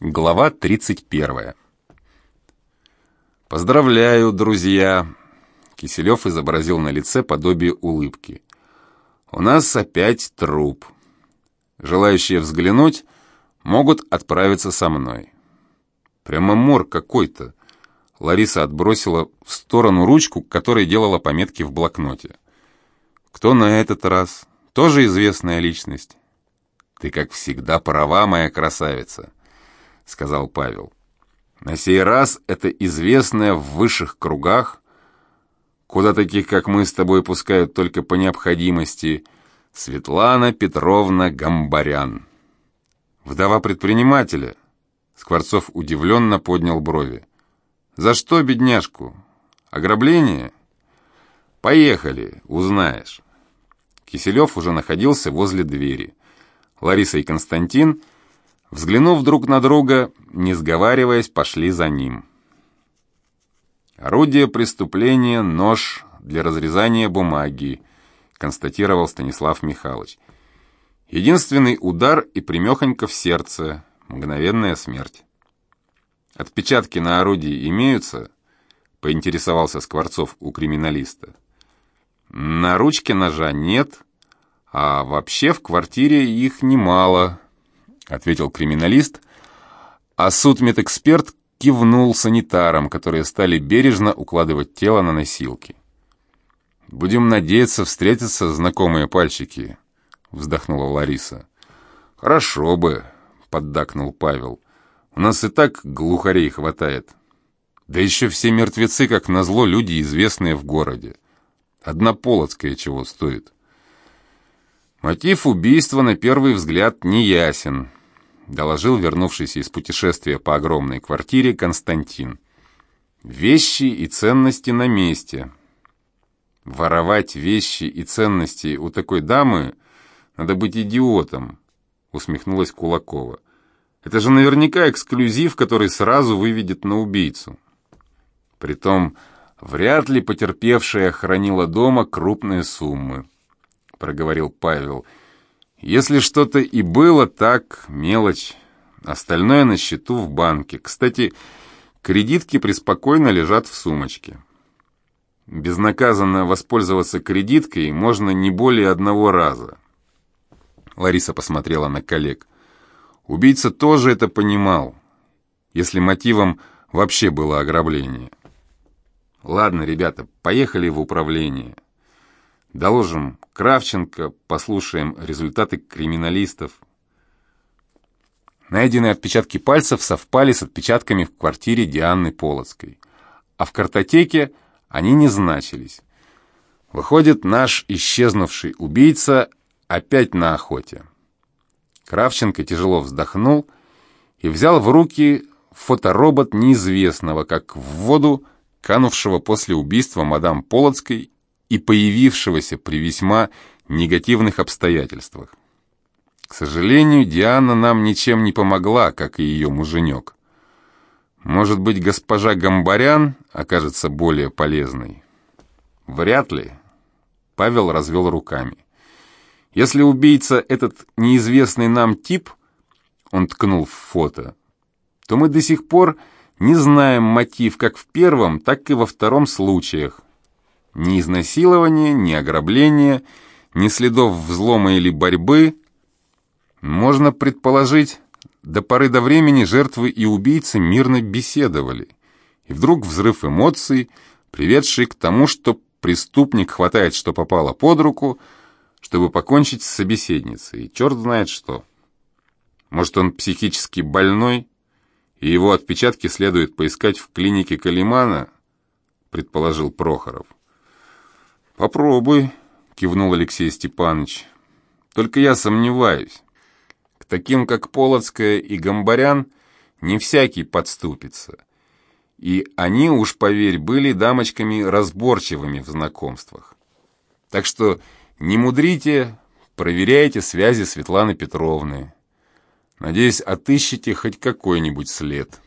Глава 31. «Поздравляю, друзья!» Киселев изобразил на лице подобие улыбки. «У нас опять труп. Желающие взглянуть могут отправиться со мной». Прямо мор какой-то. Лариса отбросила в сторону ручку, которой делала пометки в блокноте. «Кто на этот раз? Тоже известная личность?» «Ты, как всегда, права, моя красавица!» — сказал Павел. «На сей раз это известное в высших кругах, куда таких, как мы с тобой, пускают только по необходимости, Светлана Петровна Гамбарян». «Вдова предпринимателя?» Скворцов удивленно поднял брови. «За что, бедняжку? Ограбление?» «Поехали, узнаешь». Киселев уже находился возле двери. Лариса и Константин — Взглянув друг на друга, не сговариваясь, пошли за ним. «Орудие преступления — нож для разрезания бумаги», констатировал Станислав Михайлович. «Единственный удар и примехонько в сердце, мгновенная смерть». «Отпечатки на орудии имеются?» — поинтересовался Скворцов у криминалиста. «На ручке ножа нет, а вообще в квартире их немало», ответил криминалист, а судмедэксперт кивнул санитарам, которые стали бережно укладывать тело на носилки. «Будем надеяться встретиться знакомые пальчики», — вздохнула Лариса. «Хорошо бы», — поддакнул Павел. «У нас и так глухарей хватает. Да еще все мертвецы, как назло, люди, известные в городе. Одна Полоцкая чего стоит». Мотив убийства на первый взгляд не ясен, доложил вернувшийся из путешествия по огромной квартире Константин. «Вещи и ценности на месте». «Воровать вещи и ценности у такой дамы надо быть идиотом», усмехнулась Кулакова. «Это же наверняка эксклюзив, который сразу выведет на убийцу». Притом, вряд ли потерпевшая хранила дома крупные суммы, проговорил Павел, — если что-то и было, так, мелочь. Остальное на счету в банке. Кстати, кредитки преспокойно лежат в сумочке. Безнаказанно воспользоваться кредиткой можно не более одного раза. Лариса посмотрела на коллег. Убийца тоже это понимал, если мотивом вообще было ограбление. Ладно, ребята, поехали в управление. Доложим Кравченко, послушаем результаты криминалистов. Найденные отпечатки пальцев совпали с отпечатками в квартире Дианы Полоцкой, а в картотеке они не значились. Выходит, наш исчезнувший убийца опять на охоте. Кравченко тяжело вздохнул и взял в руки фоторобот неизвестного, как в воду, канувшего после убийства мадам Полоцкой и появившегося при весьма негативных обстоятельствах. К сожалению, Диана нам ничем не помогла, как и ее муженек. Может быть, госпожа Гамбарян окажется более полезной? Вряд ли. Павел развел руками. Если убийца этот неизвестный нам тип, он ткнул в фото, то мы до сих пор не знаем мотив как в первом, так и во втором случаях. Ни изнасилования, ни ограбления, ни следов взлома или борьбы. Можно предположить, до поры до времени жертвы и убийцы мирно беседовали. И вдруг взрыв эмоций, приведший к тому, что преступник хватает, что попало под руку, чтобы покончить с собеседницей. И черт знает что. Может, он психически больной, и его отпечатки следует поискать в клинике Калимана, предположил Прохоров. «Попробуй», — кивнул Алексей Степанович. «Только я сомневаюсь. К таким, как Полоцкая и Гамбарян, не всякий подступится. И они, уж поверь, были дамочками разборчивыми в знакомствах. Так что не мудрите, проверяйте связи Светланы Петровны. Надеюсь, отыщите хоть какой-нибудь след».